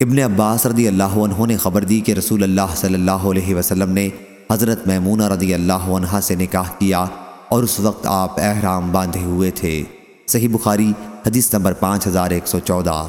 ابن عباس رضی اللہ عنہ نے خبر دی کہ رسول اللہ صلی اللہ علیہ وسلم نے حضرت میمونہ رضی اللہ عنہ سے نکاح کیا اور اس وقت آپ احرام باندھے ہوئے تھے۔ صحیح بخاری، حدیث نمبر پانچ ہزار ایک سو چودہ۔